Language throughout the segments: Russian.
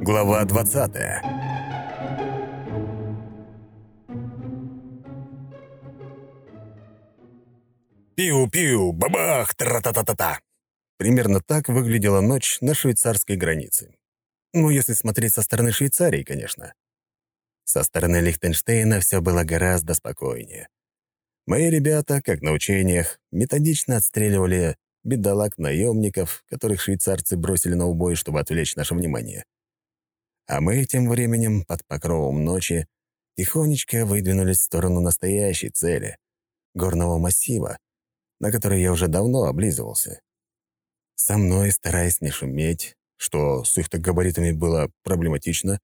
Глава 20 Пиу-пиу, бабах, тра-та-та-та-та. Примерно так выглядела ночь на швейцарской границе. Ну, если смотреть со стороны Швейцарии, конечно. Со стороны Лихтенштейна все было гораздо спокойнее. Мои ребята, как на учениях, методично отстреливали бедолаг-наемников, которых швейцарцы бросили на убой, чтобы отвлечь наше внимание. А мы тем временем под покровом ночи тихонечко выдвинулись в сторону настоящей цели — горного массива, на который я уже давно облизывался. Со мной, стараясь не шуметь, что с их-то габаритами было проблематично,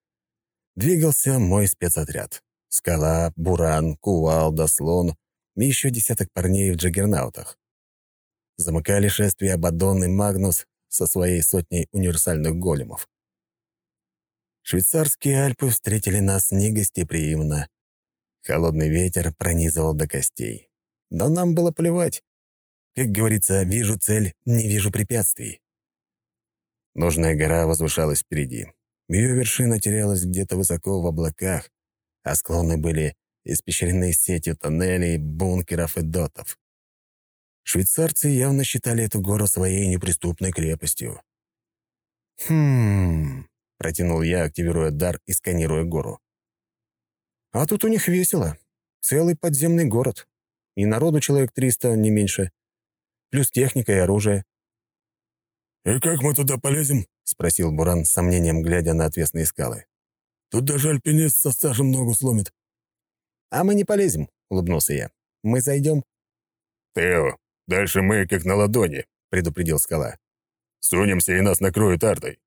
двигался мой спецотряд. Скала, Буран, Кувалда, Слон и еще десяток парней в джаггернаутах. Замыкали шествие Абадон и Магнус со своей сотней универсальных големов. Швейцарские Альпы встретили нас негостеприимно. Холодный ветер пронизывал до костей. Но нам было плевать. Как говорится, вижу цель, не вижу препятствий. Нужная гора возвышалась впереди. Ее вершина терялась где-то высоко в облаках, а склоны были испещрены сетью тоннелей, бункеров и дотов. Швейцарцы явно считали эту гору своей неприступной крепостью. «Хм...» — протянул я, активируя дар и сканируя гору. «А тут у них весело. Целый подземный город. И народу человек триста, не меньше плюс техника и оружие. «И как мы туда полезем?» — спросил Буран с сомнением, глядя на отвесные скалы. «Тут даже альпинист со стажем ногу сломит». «А мы не полезем», — улыбнулся я. «Мы зайдем». «Тео, дальше мы как на ладони», — предупредил скала. «Сунемся, и нас накроют артой».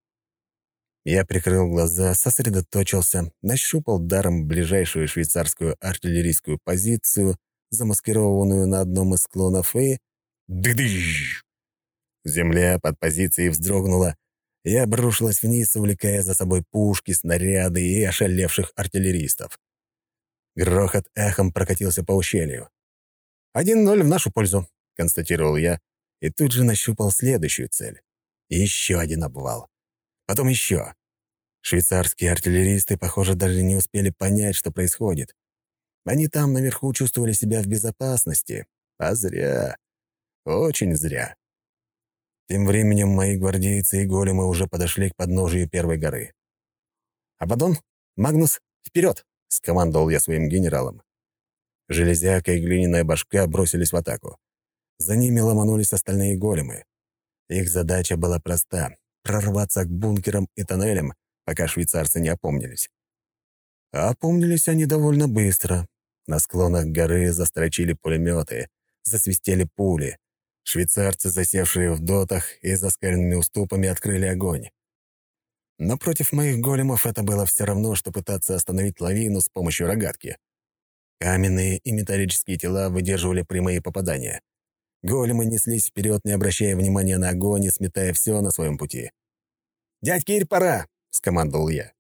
Я прикрыл глаза, сосредоточился, нащупал даром ближайшую швейцарскую артиллерийскую позицию, замаскированную на одном из склонов, и Дыдыщ! Земля под позицией вздрогнула и обрушилась вниз, увлекая за собой пушки, снаряды и ошалевших артиллеристов. Грохот эхом прокатился по ущелью. «Один ноль в нашу пользу», — констатировал я, и тут же нащупал следующую цель. Еще один обвал. Потом еще. Швейцарские артиллеристы, похоже, даже не успели понять, что происходит. Они там наверху чувствовали себя в безопасности. А зря. Очень зря. Тем временем мои гвардейцы и големы уже подошли к подножию первой горы. «Абадон, Магнус, вперед!» — скомандовал я своим генералам. Железяка и глиняная башка бросились в атаку. За ними ломанулись остальные големы. Их задача была проста — прорваться к бункерам и тоннелям, пока швейцарцы не опомнились. А опомнились они довольно быстро. На склонах горы застрочили пулеметы, засвистели пули. Швейцарцы, засевшие в дотах и за скальными уступами, открыли огонь. Но против моих големов это было все равно, что пытаться остановить лавину с помощью рогатки. Каменные и металлические тела выдерживали прямые попадания. Големы неслись вперед, не обращая внимания на огонь и сметая все на своем пути. «Дядь Кирь, пора!» — скомандовал я.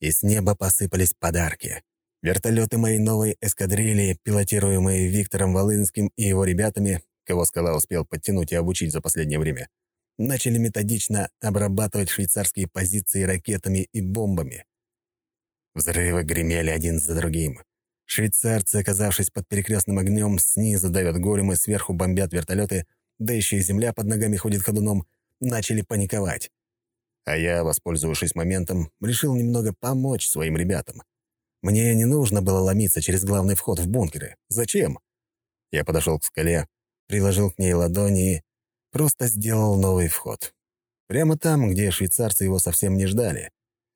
И с неба посыпались подарки. Вертолеты моей новой эскадрильи, пилотируемые Виктором Волынским и его ребятами, кого Скала успел подтянуть и обучить за последнее время, начали методично обрабатывать швейцарские позиции ракетами и бомбами. Взрывы гремели один за другим. Швейцарцы, оказавшись под перекрестным огнем, снизу давят големы, сверху бомбят вертолеты, да еще и земля под ногами ходит ходуном, начали паниковать. А я, воспользовавшись моментом, решил немного помочь своим ребятам. Мне не нужно было ломиться через главный вход в бункеры. Зачем? Я подошел к скале, приложил к ней ладони просто сделал новый вход. Прямо там, где швейцарцы его совсем не ждали.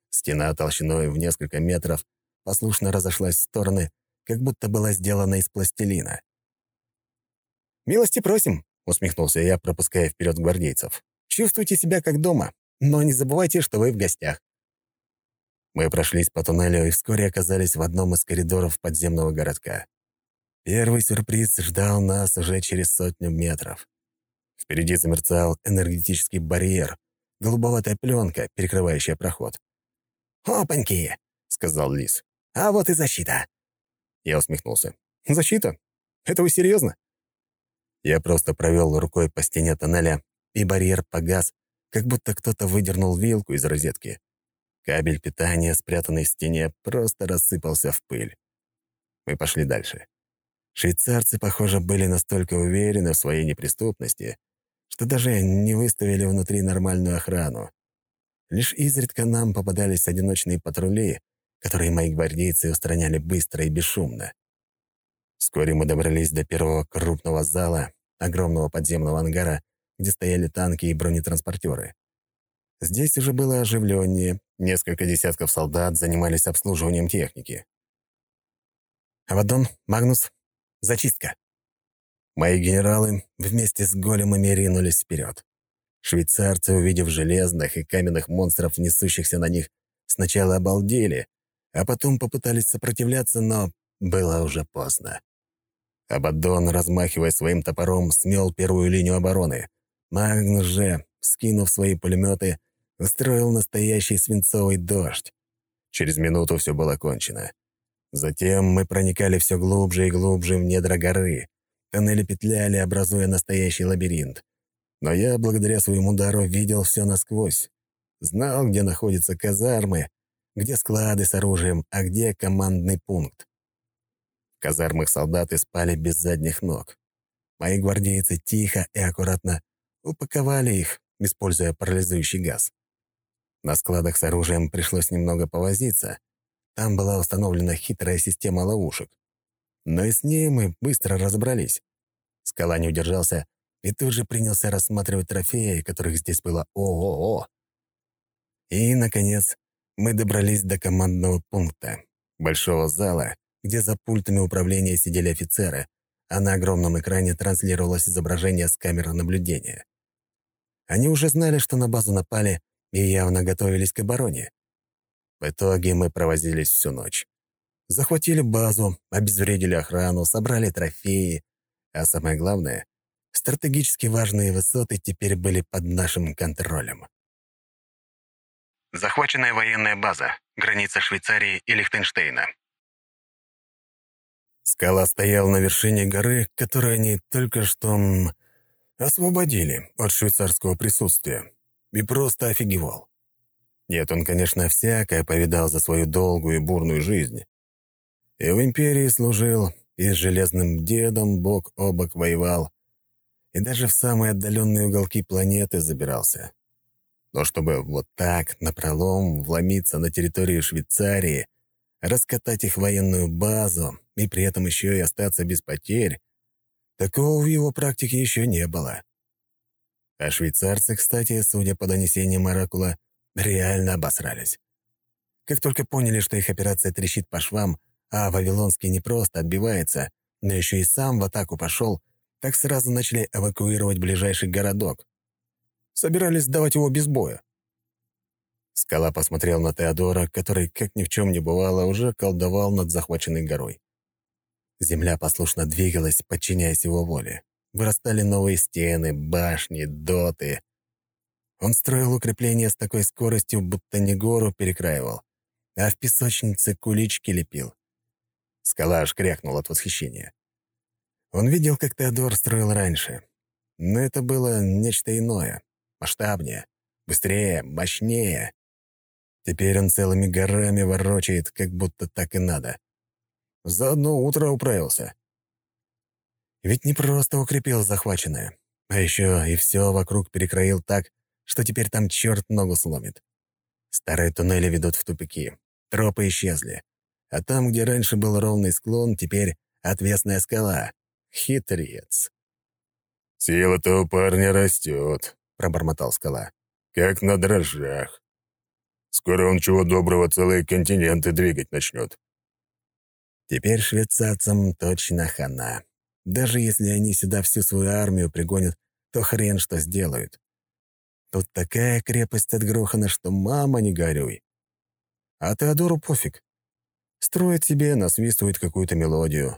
Стена толщиной в несколько метров послушно разошлась в стороны, как будто была сделана из пластилина. «Милости просим», — усмехнулся я, пропуская вперед гвардейцев. «Чувствуйте себя как дома, но не забывайте, что вы в гостях». Мы прошлись по туннелю и вскоре оказались в одном из коридоров подземного городка. Первый сюрприз ждал нас уже через сотню метров. Впереди замерцал энергетический барьер, голубоватая пленка, перекрывающая проход. «Опаньки!» — сказал Лис. «А вот и защита!» Я усмехнулся. «Защита? Это вы серьезно?» Я просто провел рукой по стене тоннеля, и барьер погас, как будто кто-то выдернул вилку из розетки. Кабель питания, спрятанный в стене, просто рассыпался в пыль. Мы пошли дальше. Швейцарцы, похоже, были настолько уверены в своей неприступности, что даже не выставили внутри нормальную охрану. Лишь изредка нам попадались одиночные патрули, которые мои гвардейцы устраняли быстро и бесшумно. Вскоре мы добрались до первого крупного зала, огромного подземного ангара, где стояли танки и бронетранспортеры. Здесь уже было оживленнее, несколько десятков солдат занимались обслуживанием техники. «Авадон, Магнус, зачистка!» Мои генералы вместе с големами ринулись вперед. Швейцарцы, увидев железных и каменных монстров, несущихся на них, сначала обалдели, а потом попытались сопротивляться, но было уже поздно. Абаддон, размахивая своим топором, смел первую линию обороны. Магнус же, скинув свои пулеметы, устроил настоящий свинцовый дождь. Через минуту все было кончено. Затем мы проникали все глубже и глубже в недра горы. Тоннели петляли, образуя настоящий лабиринт. Но я, благодаря своему дару, видел все насквозь. Знал, где находятся казармы, где склады с оружием, а где командный пункт. В казармах солдаты спали без задних ног. Мои гвардейцы тихо и аккуратно упаковали их, используя парализующий газ. На складах с оружием пришлось немного повозиться. Там была установлена хитрая система ловушек. Но и с ней мы быстро разобрались. Скала не удержался и тут же принялся рассматривать трофеи, которых здесь было ого-го. И, наконец, мы добрались до командного пункта, большого зала, где за пультами управления сидели офицеры, а на огромном экране транслировалось изображение с камеры наблюдения. Они уже знали, что на базу напали, и явно готовились к обороне. В итоге мы провозились всю ночь. Захватили базу, обезвредили охрану, собрали трофеи, а самое главное, стратегически важные высоты теперь были под нашим контролем. Захваченная военная база. Граница Швейцарии и Лихтенштейна. Скала стояла на вершине горы, которую они только что освободили от швейцарского присутствия, и просто офигевал. Нет, он, конечно, всякое повидал за свою долгую и бурную жизнь. И в империи служил, и с железным дедом бок о бок воевал, и даже в самые отдаленные уголки планеты забирался. Но чтобы вот так, напролом, вломиться на территорию Швейцарии, раскатать их военную базу и при этом еще и остаться без потерь, такого в его практике еще не было. А швейцарцы, кстати, судя по донесениям Оракула, реально обосрались. Как только поняли, что их операция трещит по швам, а Вавилонский не просто отбивается, но еще и сам в атаку пошел, так сразу начали эвакуировать ближайший городок, собирались сдавать его без боя. Скала посмотрел на Теодора, который, как ни в чем не бывало, уже колдовал над захваченной горой. Земля послушно двигалась, подчиняясь его воле. Вырастали новые стены, башни, доты. Он строил укрепления с такой скоростью, будто не гору перекраивал, а в песочнице кулички лепил. Скала аж крякнул от восхищения. Он видел, как Теодор строил раньше, но это было нечто иное масштабнее, быстрее, мощнее. Теперь он целыми горами ворочает, как будто так и надо. За одно утро управился. Ведь не просто укрепил захваченное, а еще и все вокруг перекроил так, что теперь там черт ногу сломит. Старые туннели ведут в тупики, тропы исчезли. А там, где раньше был ровный склон, теперь отвесная скала. Хитрец. «Сила-то у парня растет», — пробормотал скала. «Как на дрожжах. Скоро он чего доброго целые континенты двигать начнет». Теперь швейцарцам точно хана. Даже если они сюда всю свою армию пригонят, то хрен что сделают. Тут такая крепость отгрохана, что мама не горюй. А Теодору пофиг. Строит себе, насвистывает какую-то мелодию.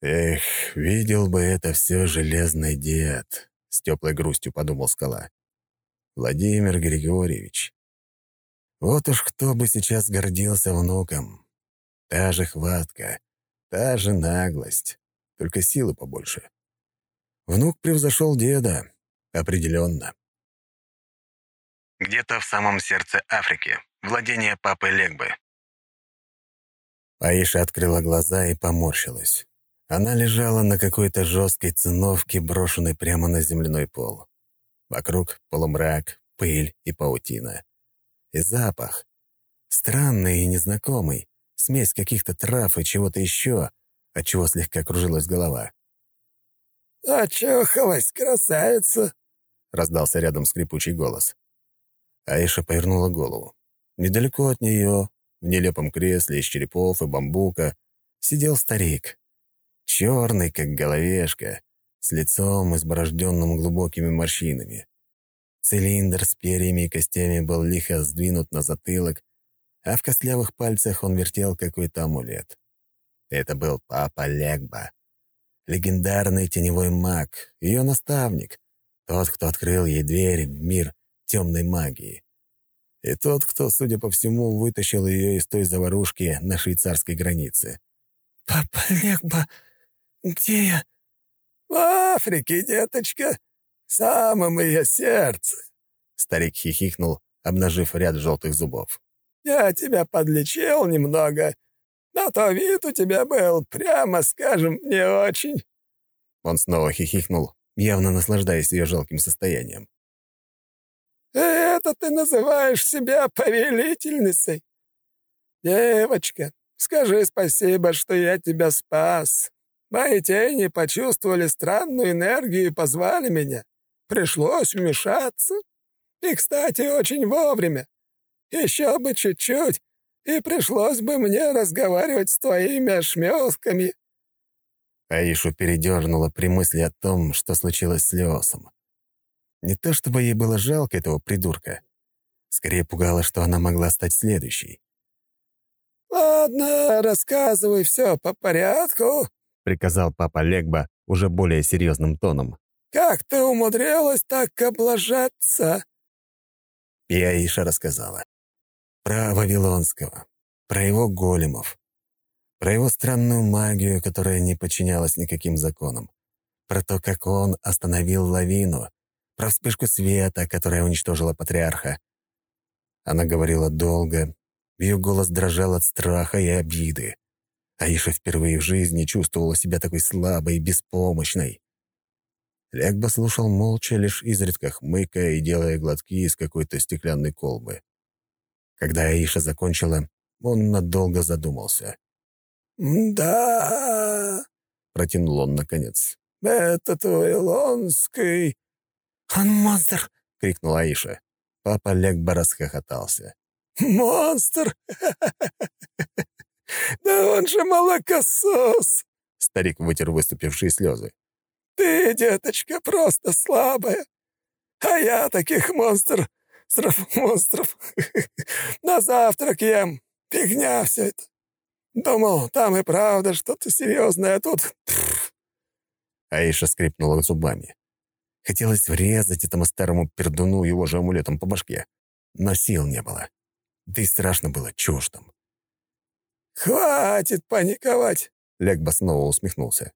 Эх, видел бы это все железный дед. — с теплой грустью подумал скала. «Владимир Григорьевич. Вот уж кто бы сейчас гордился внуком. Та же хватка, та же наглость, только силы побольше. Внук превзошел деда. Определенно. Где-то в самом сердце Африки. Владение папы Легбы. Аиша открыла глаза и поморщилась. Она лежала на какой-то жесткой циновке, брошенной прямо на земляной пол. Вокруг полумрак, пыль и паутина. И запах. Странный и незнакомый. Смесь каких-то трав и чего-то еще, от чего слегка кружилась голова. «Очухалась, красавица!» — раздался рядом скрипучий голос. Аиша повернула голову. Недалеко от нее, в нелепом кресле из черепов и бамбука, сидел старик. Черный, как головешка, с лицом, изборожденным глубокими морщинами. Цилиндр с перьями и костями был лихо сдвинут на затылок, а в костлявых пальцах он вертел какой-то амулет. Это был папа Легба, легендарный теневой маг, ее наставник, тот, кто открыл ей дверь в мир темной магии. И тот, кто, судя по всему, вытащил ее из той заварушки на швейцарской границе. «Папа Легба, где я?» «В Африке, деточка, в самом ее сердце!» Старик хихикнул, обнажив ряд желтых зубов. «Я тебя подлечил немного, но то вид у тебя был, прямо скажем, не очень». Он снова хихикнул, явно наслаждаясь ее жалким состоянием. «Это ты называешь себя повелительницей? Девочка, скажи спасибо, что я тебя спас. Мои тени почувствовали странную энергию и позвали меня. Пришлось вмешаться. И, кстати, очень вовремя. Еще бы чуть-чуть, и пришлось бы мне разговаривать с твоими ошмёзками». Аишу передернула при мысли о том, что случилось с Леосом. Не то чтобы ей было жалко этого придурка. Скорее пугало, что она могла стать следующей. «Ладно, рассказывай все по порядку», — приказал папа Легба уже более серьезным тоном. «Как ты умудрилась так облажаться?» И Аиша рассказала. Про Вавилонского, про его големов, про его странную магию, которая не подчинялась никаким законам, про то, как он остановил лавину, про вспышку света, которая уничтожила патриарха. Она говорила долго, ее голос дрожал от страха и обиды. Аиша впервые в жизни чувствовала себя такой слабой и беспомощной. Легба слушал молча, лишь изредка хмыкая и делая глотки из какой-то стеклянной колбы. Когда Аиша закончила, он надолго задумался. «Да...» — протянул он наконец. «Этот Вавилонский «Он монстр!» — крикнула Аиша. Папа Легба расхохотался. «Монстр! Да он же молокосос!» Старик вытер выступившие слезы. «Ты, деточка, просто слабая. А я таких монстров, монстров, на завтрак ем. Фигня все это. Думал, там и правда что-то серьезное, а тут...» Аиша скрипнула зубами. Хотелось врезать этому старому пердуну его же амулетом по башке. Но сил не было. Да и страшно было чуждым. «Хватит паниковать!» — Легба снова усмехнулся.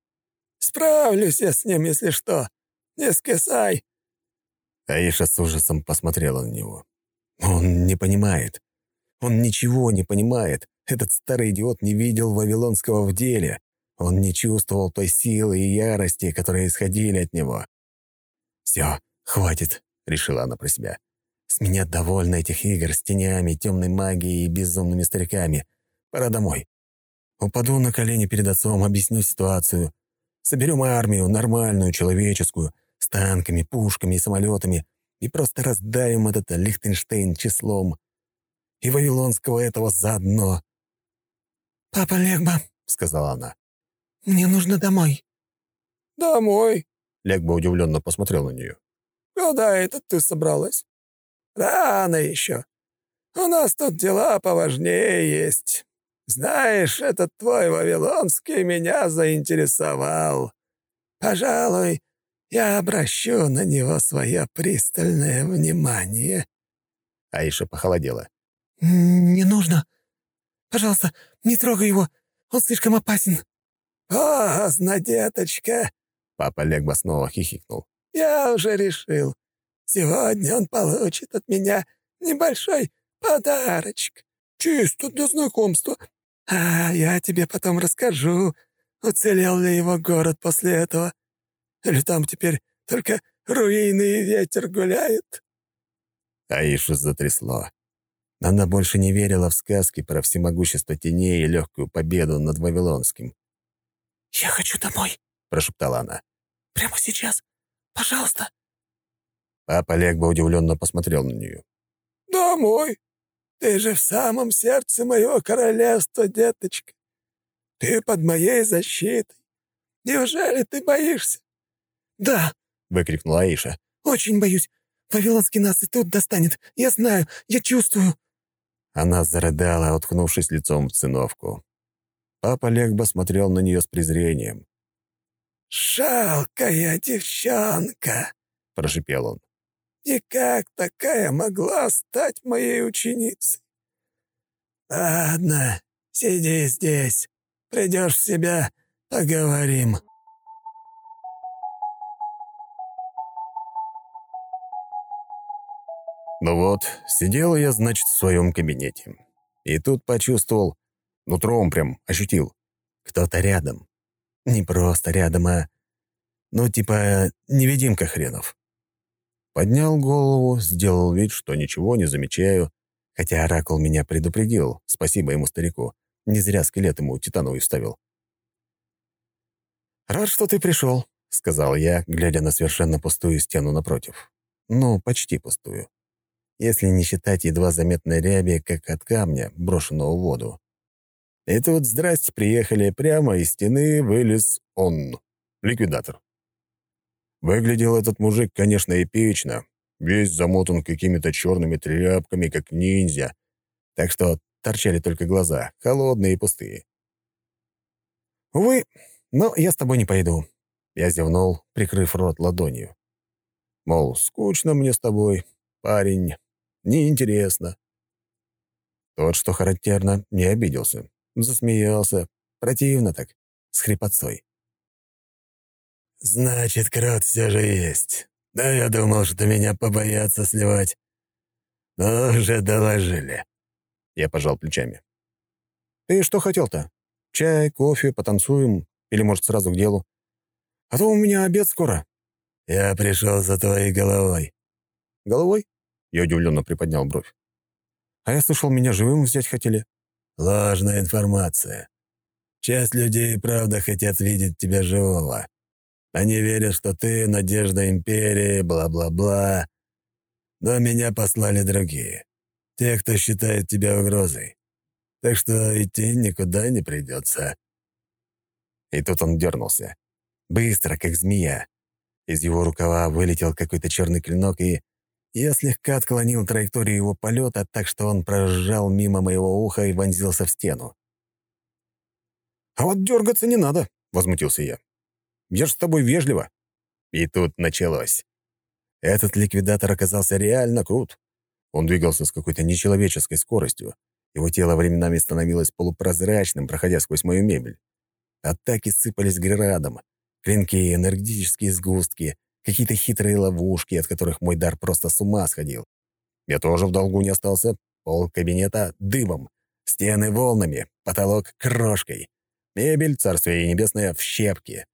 «Справлюсь я с ним, если что. Не скисай!» Аиша с ужасом посмотрела на него. «Он не понимает. Он ничего не понимает. Этот старый идиот не видел Вавилонского в деле. Он не чувствовал той силы и ярости, которые исходили от него. «Все, хватит», — решила она про себя. «С меня довольно этих игр с тенями, темной магией и безумными стариками. Пора домой. Упаду на колени перед отцом, объясню ситуацию. Соберем армию, нормальную, человеческую, с танками, пушками и самолетами, и просто раздавим этот Лихтенштейн числом. И Вавилонского этого заодно». «Папа Легба», — сказала она, — «мне нужно домой». «Домой?» Легба удивленно посмотрел на нее. «Куда это ты собралась? Рано еще. У нас тут дела поважнее есть. Знаешь, этот твой Вавилонский меня заинтересовал. Пожалуй, я обращу на него свое пристальное внимание». Аиша похолодела. «Не нужно. Пожалуйста, не трогай его. Он слишком опасен». «Поздно, деточка. Папа Легба снова хихикнул. «Я уже решил. Сегодня он получит от меня небольшой подарочек. Чисто для знакомства. А я тебе потом расскажу, уцелел ли его город после этого. Или там теперь только руины и ветер гуляет?» Аишу затрясло. Она больше не верила в сказки про всемогущество теней и легкую победу над Вавилонским. «Я хочу домой», — прошептала она. «Прямо сейчас. Пожалуйста». Папа Легба удивленно посмотрел на нее. «Домой? Ты же в самом сердце моего королевства, деточка. Ты под моей защитой. Неужели ты боишься?» «Да», — выкрикнула Аиша. «Очень боюсь. Вавилонский нас и тут достанет. Я знаю, я чувствую». Она зарыдала, уткнувшись лицом в циновку. Папа Легба смотрел на нее с презрением. «Жалкая девчонка!» — прошипел он. «И как такая могла стать моей ученицей?» «Ладно, сиди здесь. Придешь в себя, поговорим». Ну вот, сидел я, значит, в своем кабинете. И тут почувствовал, нутром прям ощутил, кто-то рядом. Не просто рядом, а... Ну, типа, невидимка хренов. Поднял голову, сделал вид, что ничего не замечаю, хотя Оракул меня предупредил, спасибо ему старику. Не зря скелет ему титановый вставил. «Рад, что ты пришел», — сказал я, глядя на совершенно пустую стену напротив. Ну, почти пустую если не считать едва заметной ряби, как от камня, брошенного в воду. И тут, здрасте, приехали, прямо из стены вылез он, ликвидатор. Выглядел этот мужик, конечно, эпично, весь замотан какими-то черными тряпками, как ниндзя, так что торчали только глаза, холодные и пустые. «Увы, но я с тобой не пойду», — я зевнул, прикрыв рот ладонью. Мол, скучно мне с тобой, парень, неинтересно. Тот, что характерно, не обиделся. Засмеялся. Противно так, с хрипотцой. «Значит, крот все же есть. Да я думал, что меня побоятся сливать. Но уже доложили». Я пожал плечами. «Ты что хотел-то? Чай, кофе, потанцуем? Или, может, сразу к делу? А то у меня обед скоро». «Я пришел за твоей головой». «Головой?» Я удивленно приподнял бровь. «А я слышал, меня живым взять хотели». «Ложная информация. Часть людей, правда, хотят видеть тебя живого. Они верят, что ты — надежда империи, бла-бла-бла. Но меня послали другие. Те, кто считает тебя угрозой. Так что идти никуда не придется». И тут он дернулся. Быстро, как змея. Из его рукава вылетел какой-то черный клинок и я слегка отклонил траекторию его полета, так что он проезжал мимо моего уха и вонзился в стену. «А вот дергаться не надо», — возмутился я. «Я ж с тобой вежливо». И тут началось. Этот ликвидатор оказался реально крут. Он двигался с какой-то нечеловеческой скоростью. Его тело временами становилось полупрозрачным, проходя сквозь мою мебель. Атаки сыпались градом. Клинки, энергетические сгустки, какие-то хитрые ловушки, от которых мой дар просто с ума сходил. Я тоже в долгу не остался. Пол кабинета дымом, стены волнами, потолок крошкой, мебель, царствие небесное, в щепки.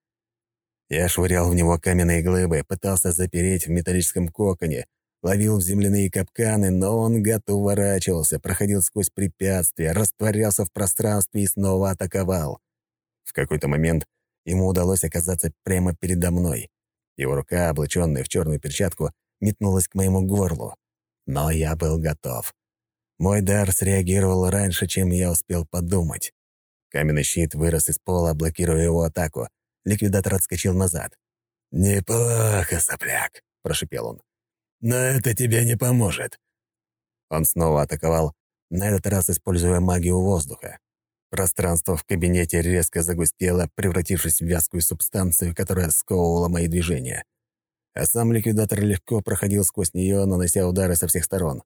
Я швырял в него каменные глыбы, пытался запереть в металлическом коконе, ловил в земляные капканы, но он, гад, уворачивался, проходил сквозь препятствия, растворялся в пространстве и снова атаковал. В какой-то момент ему удалось оказаться прямо передо мной. Его рука, облаченная в черную перчатку, метнулась к моему горлу. Но я был готов. Мой дар среагировал раньше, чем я успел подумать. Каменный щит вырос из пола, блокируя его атаку. Ликвидатор отскочил назад. «Неплохо, сопляк», — прошипел он. «Но это тебе не поможет». Он снова атаковал, на этот раз используя магию воздуха. Пространство в кабинете резко загустело, превратившись в вязкую субстанцию, которая сковывала мои движения. А сам ликвидатор легко проходил сквозь нее, нанося удары со всех сторон.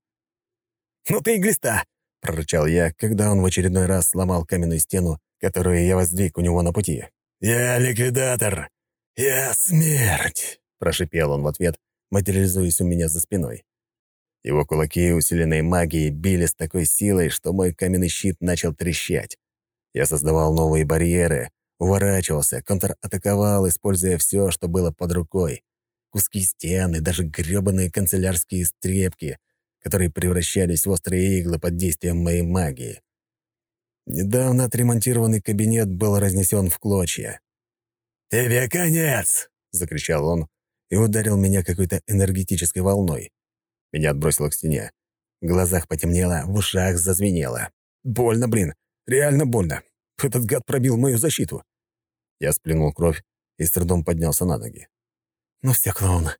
«Ну ты и глиста!» — прорычал я, когда он в очередной раз сломал каменную стену, которую я воздвиг у него на пути. «Я ликвидатор! «Я смерть!» — прошипел он в ответ, материализуясь у меня за спиной. Его кулаки, усиленные магией, били с такой силой, что мой каменный щит начал трещать. Я создавал новые барьеры, уворачивался, контратаковал, используя все, что было под рукой. Куски стены, даже грёбаные канцелярские стрепки, которые превращались в острые иглы под действием моей магии. Недавно отремонтированный кабинет был разнесен в клочья. «Тебе конец!» — закричал он и ударил меня какой-то энергетической волной. Меня отбросило к стене. В глазах потемнело, в ушах зазвенело. Больно, блин. Реально больно. Этот гад пробил мою защиту. Я сплюнул кровь и с трудом поднялся на ноги. «Ну все, клоун,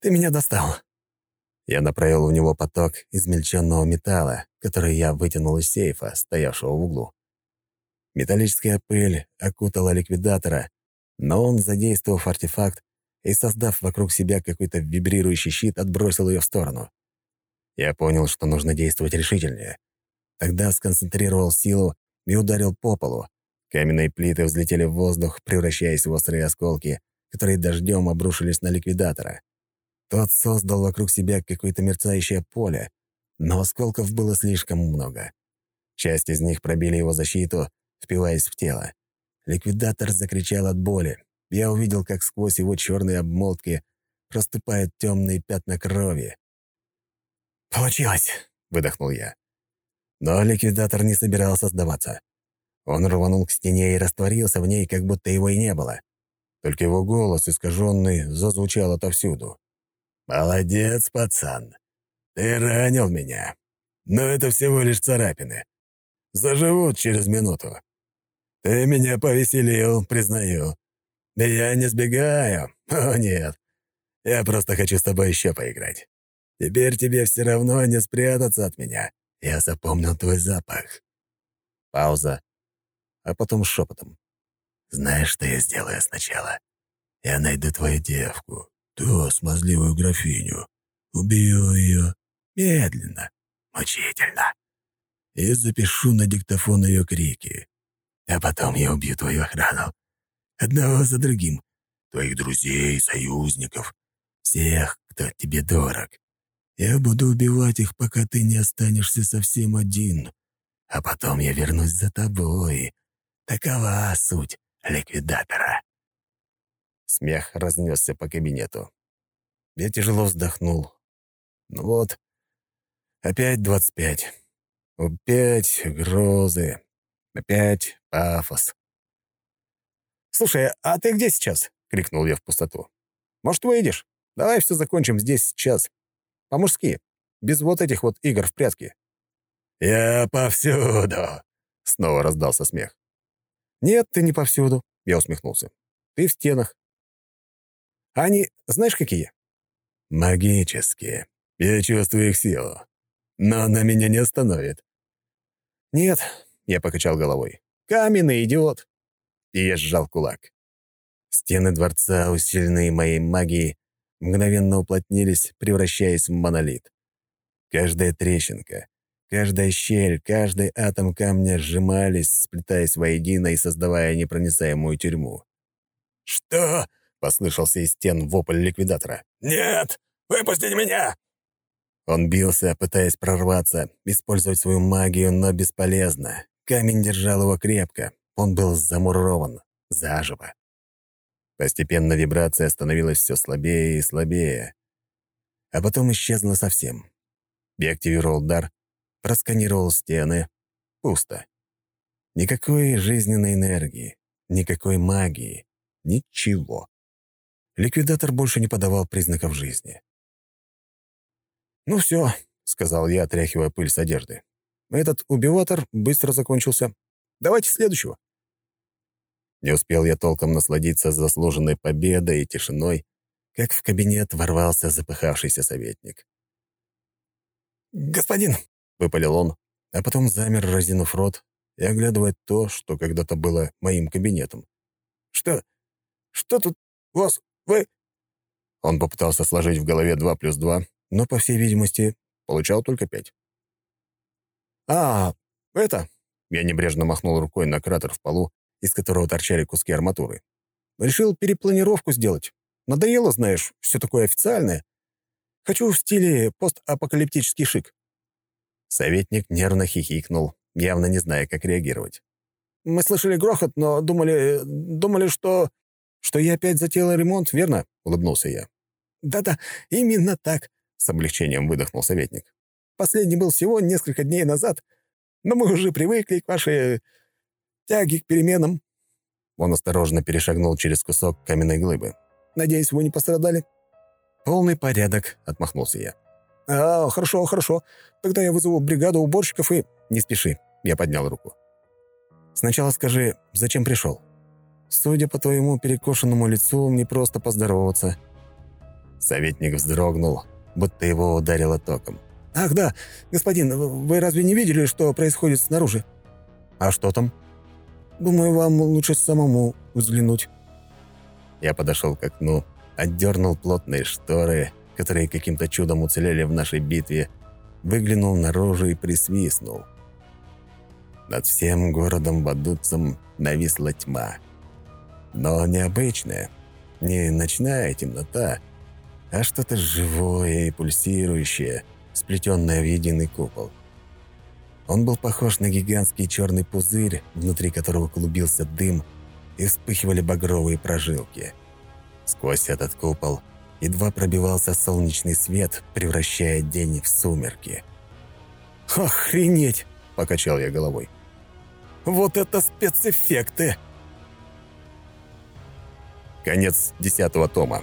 ты меня достал». Я направил в него поток измельченного металла, который я вытянул из сейфа, стоявшего в углу. Металлическая пыль окутала ликвидатора, но он, задействовав артефакт и создав вокруг себя какой-то вибрирующий щит, отбросил ее в сторону. Я понял, что нужно действовать решительнее. Тогда сконцентрировал силу и ударил по полу. Каменные плиты взлетели в воздух, превращаясь в острые осколки, которые дождем обрушились на ликвидатора. Тот создал вокруг себя какое-то мерцающее поле, но осколков было слишком много. Часть из них пробили его защиту, впиваясь в тело. Ликвидатор закричал от боли. Я увидел, как сквозь его черные обмолвки проступают темные пятна крови. «Получилось!» — выдохнул я. Но ликвидатор не собирался сдаваться. Он рванул к стене и растворился в ней, как будто его и не было. Только его голос, искаженный, зазвучал отовсюду. «Молодец, пацан. Ты ранил меня. Но это всего лишь царапины. Заживут через минуту. Ты меня повеселил, признаю. И я не сбегаю. О, нет. Я просто хочу с тобой еще поиграть. Теперь тебе все равно не спрятаться от меня. Я запомнил твой запах». Пауза, а потом шепотом. «Знаешь, что я сделаю сначала? Я найду твою девку, ту смазливую графиню, убью ее медленно, мучительно, и запишу на диктофон ее крики. А потом я убью твою охрану. Одного за другим. Твоих друзей, союзников, всех, кто тебе дорог. Я буду убивать их, пока ты не останешься совсем один. А потом я вернусь за тобой. Такова суть ликвидатора». Смех разнесся по кабинету. Я тяжело вздохнул. Ну вот, опять двадцать пять. Опять грозы. Опять пафос. «Слушай, а ты где сейчас?» — крикнул я в пустоту. «Может, выйдешь? Давай все закончим здесь сейчас. По-мужски, без вот этих вот игр в прятки». «Я повсюду!» — снова раздался смех. «Нет, ты не повсюду», — я усмехнулся. «Ты в стенах». «Они знаешь, какие?» «Магические. Я чувствую их силу. Но она меня не остановит». «Нет», — я покачал головой. «Каменный идиот». И я сжал кулак. Стены дворца, усиленные моей магией, мгновенно уплотнились, превращаясь в монолит. Каждая трещинка, каждая щель, каждый атом камня сжимались, сплетаясь воедино и создавая непроницаемую тюрьму. «Что?» — послышался из стен вопль ликвидатора. «Нет! Выпустите меня!» Он бился, пытаясь прорваться, использовать свою магию, но бесполезно. Камень держал его крепко. Он был замурован, заживо. Постепенно вибрация становилась все слабее и слабее, а потом исчезла совсем. Я активировал дар, просканировал стены. Пусто. Никакой жизненной энергии, никакой магии, ничего. Ликвидатор больше не подавал признаков жизни. «Ну все», — сказал я, отряхивая пыль с одежды. «Этот убиватор быстро закончился. Давайте следующего». Не успел я толком насладиться заслуженной победой и тишиной, как в кабинет ворвался запыхавшийся советник. «Господин!» — выпалил он, а потом замер, разинув рот и оглядывая то, что когда-то было моим кабинетом. «Что? Что тут? Вас? Вы?» Он попытался сложить в голове два плюс два, но, по всей видимости, получал только пять. «А, это...» — я небрежно махнул рукой на кратер в полу, из которого торчали куски арматуры. Решил перепланировку сделать. Надоело, знаешь, все такое официальное. Хочу в стиле постапокалиптический шик». Советник нервно хихикнул, явно не зная, как реагировать. «Мы слышали грохот, но думали... думали, что... что я опять затеял ремонт, верно?» — улыбнулся я. «Да-да, именно так», — с облегчением выдохнул советник. «Последний был всего несколько дней назад, но мы уже привыкли к вашей тяге к переменам». Он осторожно перешагнул через кусок каменной глыбы. «Надеюсь, вы не пострадали?» «Полный порядок», — отмахнулся я. «А, хорошо, хорошо. Тогда я вызову бригаду уборщиков и...» «Не спеши», — я поднял руку. «Сначала скажи, зачем пришел? Судя по твоему перекошенному лицу, мне просто поздороваться». Советник вздрогнул, будто его ударило током. «Ах, да, господин, вы разве не видели, что происходит снаружи?» «А что там?» «Думаю, вам лучше самому взглянуть». Я подошел к окну, отдернул плотные шторы, которые каким-то чудом уцелели в нашей битве, выглянул наружу и присвистнул. Над всем городом Бадуцем нависла тьма. Но необычная, не ночная темнота, а что-то живое и пульсирующее, сплетенное в единый купол. Он был похож на гигантский черный пузырь, внутри которого клубился дым и вспыхивали багровые прожилки – Сквозь этот купол едва пробивался солнечный свет, превращая день в сумерки. «Охренеть!» — покачал я головой. «Вот это спецэффекты!» Конец десятого тома.